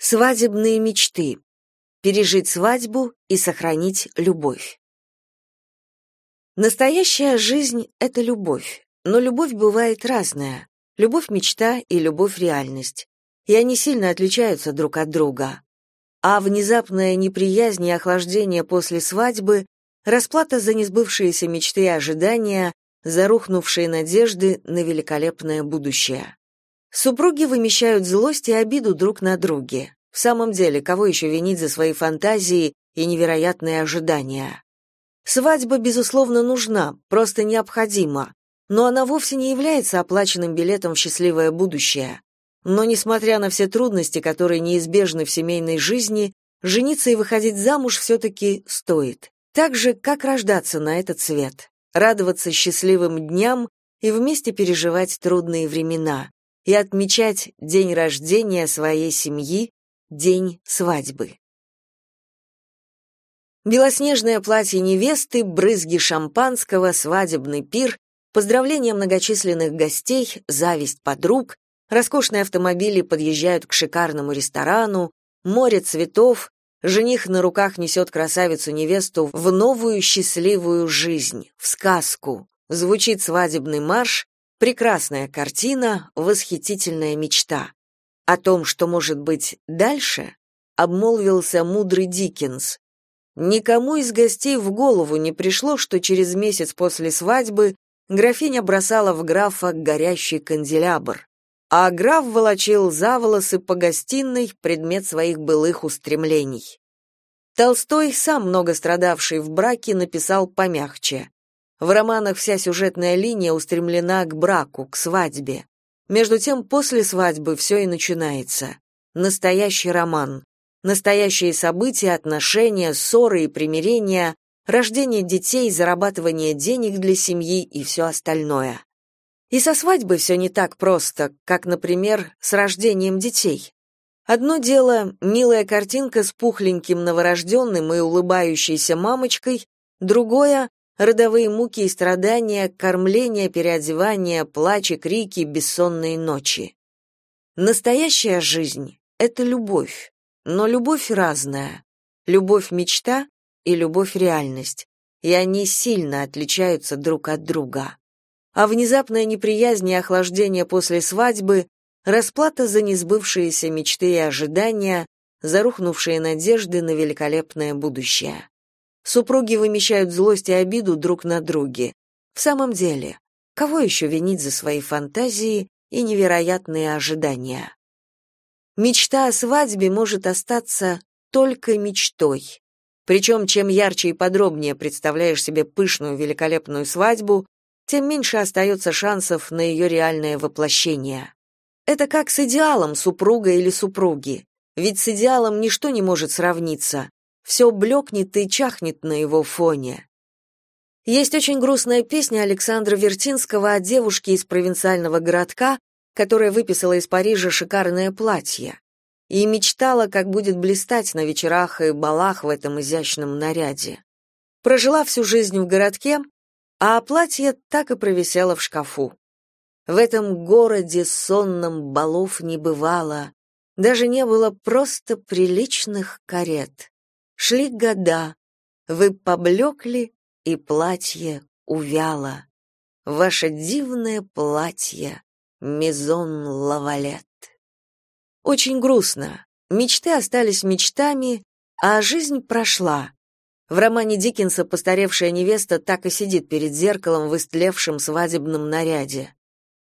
Свадебные мечты. Пережить свадьбу и сохранить любовь. Настоящая жизнь — это любовь, но любовь бывает разная. Любовь-мечта и любовь-реальность. И они сильно отличаются друг от друга. А внезапная неприязнь и охлаждение после свадьбы — расплата за несбывшиеся мечты и ожидания, за рухнувшие надежды на великолепное будущее. Супруги вымещают злость и обиду друг на друге. В самом деле, кого еще винить за свои фантазии и невероятные ожидания? Свадьба, безусловно, нужна, просто необходима, но она вовсе не является оплаченным билетом в счастливое будущее. Но, несмотря на все трудности, которые неизбежны в семейной жизни, жениться и выходить замуж все-таки стоит. Так же, как рождаться на этот свет, радоваться счастливым дням и вместе переживать трудные времена и отмечать день рождения своей семьи, день свадьбы. Белоснежное платье невесты, брызги шампанского, свадебный пир, поздравления многочисленных гостей, зависть подруг, роскошные автомобили подъезжают к шикарному ресторану, море цветов, жених на руках несет красавицу-невесту в новую счастливую жизнь, в сказку. Звучит свадебный марш, Прекрасная картина, восхитительная мечта. О том, что может быть дальше, обмолвился мудрый Диккенс. Никому из гостей в голову не пришло, что через месяц после свадьбы графиня бросала в графа горящий канделябр, а граф волочил за волосы по гостиной предмет своих былых устремлений. Толстой, сам много страдавший в браке, написал помягче. В романах вся сюжетная линия устремлена к браку, к свадьбе. Между тем, после свадьбы все и начинается. Настоящий роман. Настоящие события, отношения, ссоры и примирения, рождение детей, зарабатывание денег для семьи и все остальное. И со свадьбой все не так просто, как, например, с рождением детей. Одно дело — милая картинка с пухленьким новорожденным и улыбающейся мамочкой, другое родовые муки и страдания, кормление, переодевание, плач и крики, бессонные ночи. Настоящая жизнь — это любовь, но любовь разная. Любовь-мечта и любовь-реальность, и они сильно отличаются друг от друга. А внезапная неприязнь и охлаждение после свадьбы — расплата за несбывшиеся мечты и ожидания, за рухнувшие надежды на великолепное будущее. Супруги вымещают злость и обиду друг на друге. В самом деле, кого еще винить за свои фантазии и невероятные ожидания? Мечта о свадьбе может остаться только мечтой. Причем, чем ярче и подробнее представляешь себе пышную великолепную свадьбу, тем меньше остается шансов на ее реальное воплощение. Это как с идеалом супруга или супруги. Ведь с идеалом ничто не может сравниться, все блекнет и чахнет на его фоне. Есть очень грустная песня Александра Вертинского о девушке из провинциального городка, которая выписала из Парижа шикарное платье и мечтала, как будет блистать на вечерах и балах в этом изящном наряде. Прожила всю жизнь в городке, а платье так и провисело в шкафу. В этом городе сонном балов не бывало, даже не было просто приличных карет. Шли года, вы поблекли, и платье увяло. Ваше дивное платье, Мезон Лавалет. Очень грустно. Мечты остались мечтами, а жизнь прошла. В романе Диккенса постаревшая невеста так и сидит перед зеркалом в истлевшем свадебном наряде.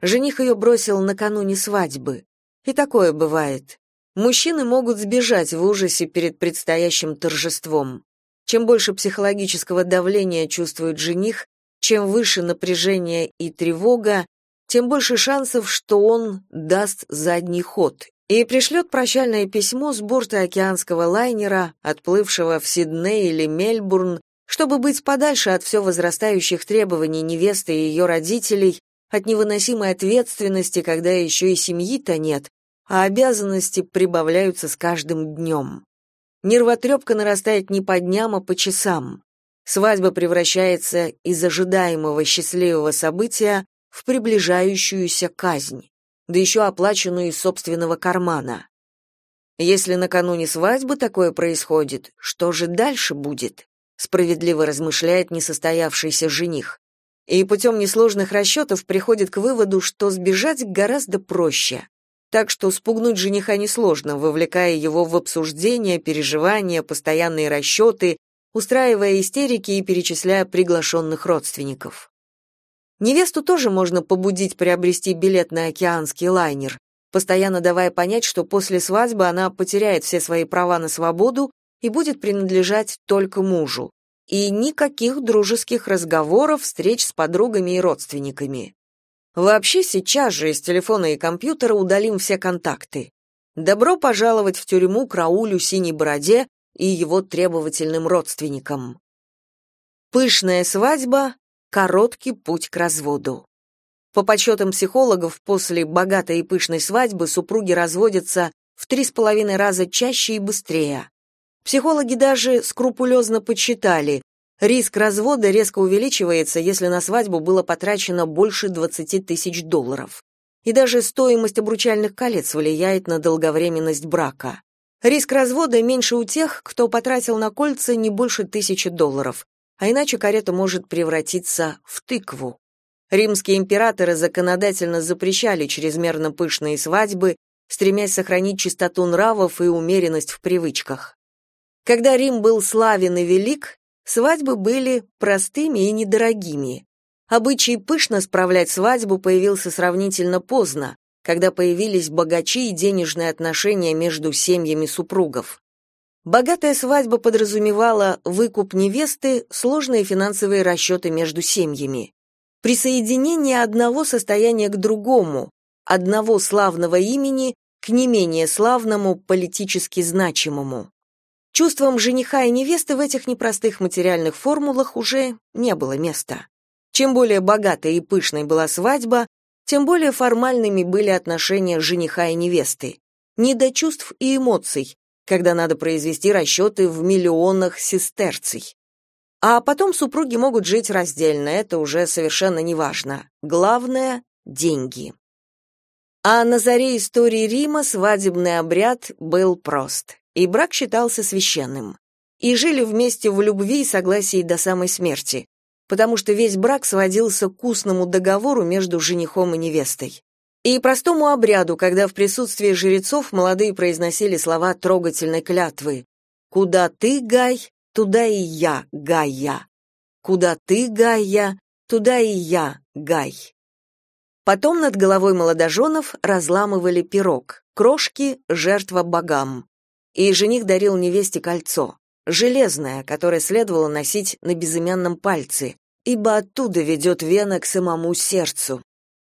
Жених ее бросил накануне свадьбы. И такое бывает. Мужчины могут сбежать в ужасе перед предстоящим торжеством. Чем больше психологического давления чувствует жених, чем выше напряжение и тревога, тем больше шансов, что он даст задний ход и пришлет прощальное письмо с борта океанского лайнера, отплывшего в Сидней или Мельбурн, чтобы быть подальше от все возрастающих требований невесты и ее родителей, от невыносимой ответственности, когда еще и семьи-то нет, а обязанности прибавляются с каждым днем. Нервотрепка нарастает не по дням, а по часам. Свадьба превращается из ожидаемого счастливого события в приближающуюся казнь, да еще оплаченную из собственного кармана. Если накануне свадьбы такое происходит, что же дальше будет? Справедливо размышляет несостоявшийся жених. И путем несложных расчетов приходит к выводу, что сбежать гораздо проще. Так что спугнуть жениха несложно, вовлекая его в обсуждения, переживания, постоянные расчеты, устраивая истерики и перечисляя приглашенных родственников. Невесту тоже можно побудить приобрести билет на океанский лайнер, постоянно давая понять, что после свадьбы она потеряет все свои права на свободу и будет принадлежать только мужу. И никаких дружеских разговоров, встреч с подругами и родственниками. Вообще сейчас же из телефона и компьютера удалим все контакты. Добро пожаловать в тюрьму к Раулю Синей Бороде и его требовательным родственникам. Пышная свадьба — короткий путь к разводу. По подсчетам психологов, после богатой и пышной свадьбы супруги разводятся в три с половиной раза чаще и быстрее. Психологи даже скрупулезно подсчитали, риск развода резко увеличивается, если на свадьбу было потрачено больше 20 тысяч долларов. И даже стоимость обручальных колец влияет на долговременность брака. Риск развода меньше у тех, кто потратил на кольца не больше тысячи долларов, а иначе карета может превратиться в тыкву. Римские императоры законодательно запрещали чрезмерно пышные свадьбы, стремясь сохранить чистоту нравов и умеренность в привычках. Когда Рим был славен и велик, свадьбы были простыми и недорогими. Обычай пышно справлять свадьбу появился сравнительно поздно, когда появились богачи и денежные отношения между семьями супругов. Богатая свадьба подразумевала выкуп невесты, сложные финансовые расчеты между семьями присоединение одного состояния к другому, одного славного имени к не менее славному, политически значимому. Чувствам жениха и невесты в этих непростых материальных формулах уже не было места. Чем более богатой и пышной была свадьба, тем более формальными были отношения жениха и невесты. Не до чувств и эмоций, когда надо произвести расчеты в миллионах сестерций. А потом супруги могут жить раздельно, это уже совершенно неважно. Главное — деньги. А на заре истории Рима свадебный обряд был прост, и брак считался священным. И жили вместе в любви и согласии до самой смерти, потому что весь брак сводился к устному договору между женихом и невестой. И простому обряду, когда в присутствии жрецов молодые произносили слова трогательной клятвы «Куда ты, Гай, Туда и я, Гайя. Куда ты, Гайя, туда и я, Гай. Потом над головой молодоженов разламывали пирог, крошки — жертва богам. И жених дарил невесте кольцо, железное, которое следовало носить на безымянном пальце, ибо оттуда ведет вена к самому сердцу.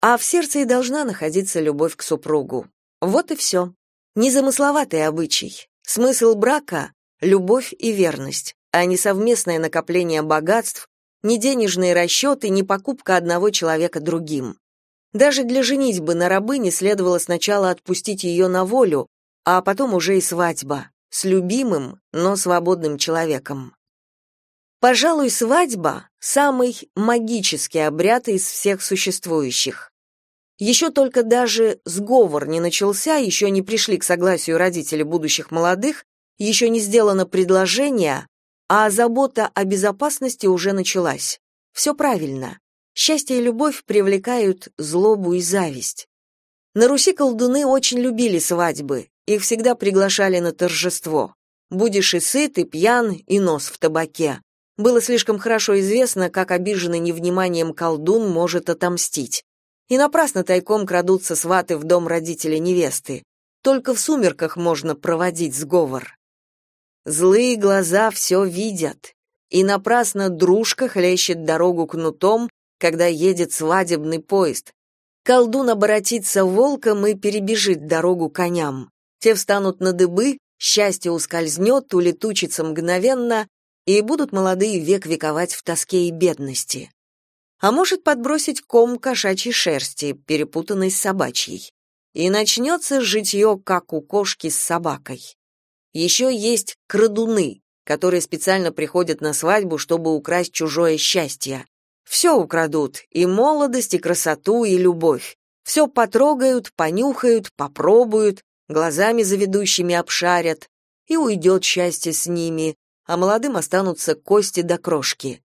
А в сердце и должна находиться любовь к супругу. Вот и все. Незамысловатый обычай. Смысл брака любовь и верность, а не совместное накопление богатств, не денежные расчеты, не покупка одного человека другим. Даже для женитьбы на рабыне следовало сначала отпустить ее на волю, а потом уже и свадьба, с любимым, но свободным человеком. Пожалуй, свадьба — самый магический обряд из всех существующих. Еще только даже сговор не начался, еще не пришли к согласию родители будущих молодых, еще не сделано предложение, а забота о безопасности уже началась. Все правильно. Счастье и любовь привлекают злобу и зависть. На Руси колдуны очень любили свадьбы, их всегда приглашали на торжество. Будешь и сыт, и пьян, и нос в табаке. Было слишком хорошо известно, как обиженный невниманием колдун может отомстить. И напрасно тайком крадутся сваты в дом родителей невесты. Только в сумерках можно проводить сговор. Злые глаза все видят, и напрасно дружка хлещет дорогу кнутом, когда едет свадебный поезд. Колдун обратится волком и перебежит дорогу коням. Те встанут на дыбы, счастье ускользнет, улетучится мгновенно, и будут молодые век вековать в тоске и бедности. А может подбросить ком кошачьей шерсти, перепутанной с собачьей. И начнется житье, как у кошки с собакой. Еще есть крадуны, которые специально приходят на свадьбу, чтобы украсть чужое счастье. Все украдут, и молодость, и красоту, и любовь. Все потрогают, понюхают, попробуют, глазами заведущими обшарят, и уйдет счастье с ними, а молодым останутся кости до крошки.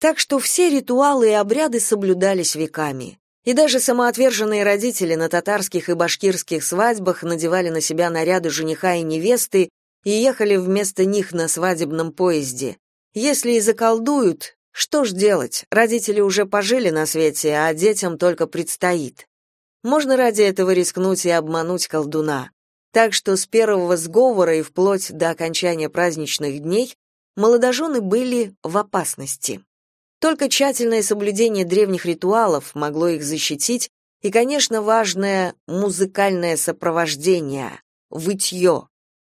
Так что все ритуалы и обряды соблюдались веками. И даже самоотверженные родители на татарских и башкирских свадьбах надевали на себя наряды жениха и невесты и ехали вместо них на свадебном поезде. Если и заколдуют, что ж делать? Родители уже пожили на свете, а детям только предстоит. Можно ради этого рискнуть и обмануть колдуна. Так что с первого сговора и вплоть до окончания праздничных дней молодожены были в опасности. Только тщательное соблюдение древних ритуалов могло их защитить, и, конечно, важное музыкальное сопровождение, вытье.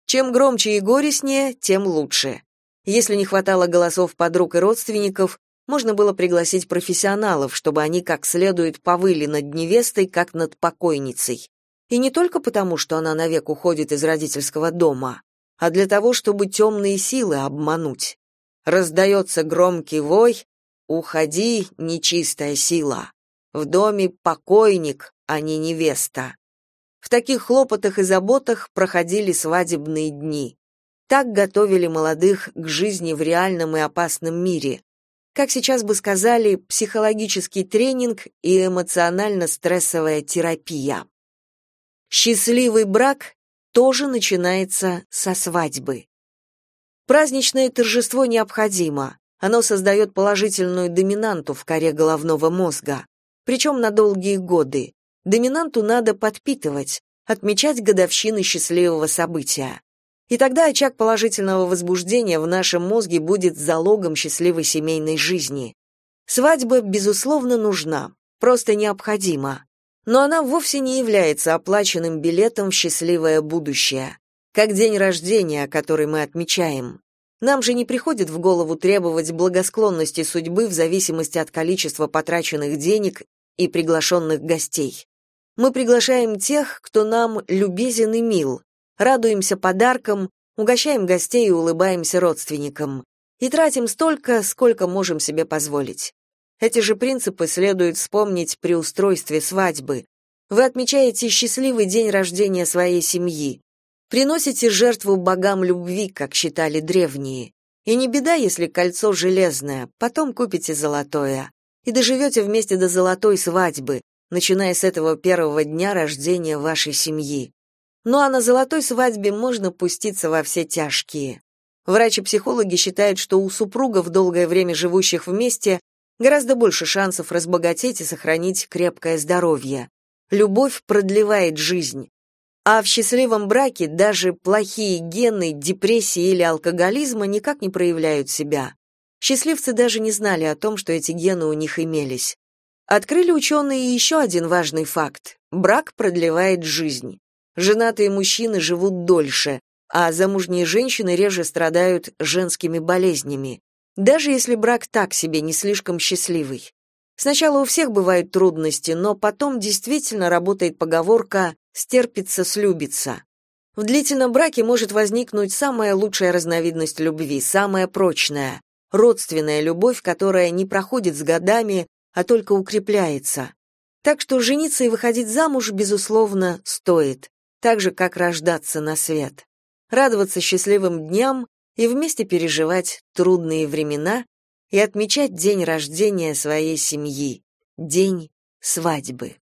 Чем громче и горестнее, тем лучше. Если не хватало голосов подруг и родственников, можно было пригласить профессионалов, чтобы они как следует повыли над невестой, как над покойницей. И не только потому, что она навек уходит из родительского дома, а для того, чтобы темные силы обмануть. Раздается громкий вой, Уходи, нечистая сила. В доме покойник, а не невеста. В таких хлопотах и заботах проходили свадебные дни. Так готовили молодых к жизни в реальном и опасном мире. Как сейчас бы сказали, психологический тренинг и эмоционально-стрессовая терапия. Счастливый брак тоже начинается со свадьбы. Праздничное торжество необходимо. Оно создает положительную доминанту в коре головного мозга, причем на долгие годы. Доминанту надо подпитывать, отмечать годовщины счастливого события. И тогда очаг положительного возбуждения в нашем мозге будет залогом счастливой семейной жизни. Свадьба, безусловно, нужна, просто необходима. Но она вовсе не является оплаченным билетом в счастливое будущее, как день рождения, который мы отмечаем. Нам же не приходит в голову требовать благосклонности судьбы в зависимости от количества потраченных денег и приглашенных гостей. Мы приглашаем тех, кто нам любезен и мил, радуемся подаркам, угощаем гостей и улыбаемся родственникам. И тратим столько, сколько можем себе позволить. Эти же принципы следует вспомнить при устройстве свадьбы. Вы отмечаете счастливый день рождения своей семьи. Приносите жертву богам любви, как считали древние. И не беда, если кольцо железное, потом купите золотое. И доживете вместе до золотой свадьбы, начиная с этого первого дня рождения вашей семьи. Ну а на золотой свадьбе можно пуститься во все тяжкие. Врачи-психологи считают, что у супругов, долгое время живущих вместе, гораздо больше шансов разбогатеть и сохранить крепкое здоровье. Любовь продлевает жизнь, а в счастливом браке даже плохие гены, депрессии или алкоголизма никак не проявляют себя. Счастливцы даже не знали о том, что эти гены у них имелись. Открыли ученые еще один важный факт. Брак продлевает жизнь. Женатые мужчины живут дольше, а замужние женщины реже страдают женскими болезнями. Даже если брак так себе не слишком счастливый. Сначала у всех бывают трудности, но потом действительно работает поговорка стерпится, слюбится. В длительном браке может возникнуть самая лучшая разновидность любви, самая прочная, родственная любовь, которая не проходит с годами, а только укрепляется. Так что жениться и выходить замуж, безусловно, стоит, так же, как рождаться на свет. Радоваться счастливым дням и вместе переживать трудные времена и отмечать день рождения своей семьи, день свадьбы.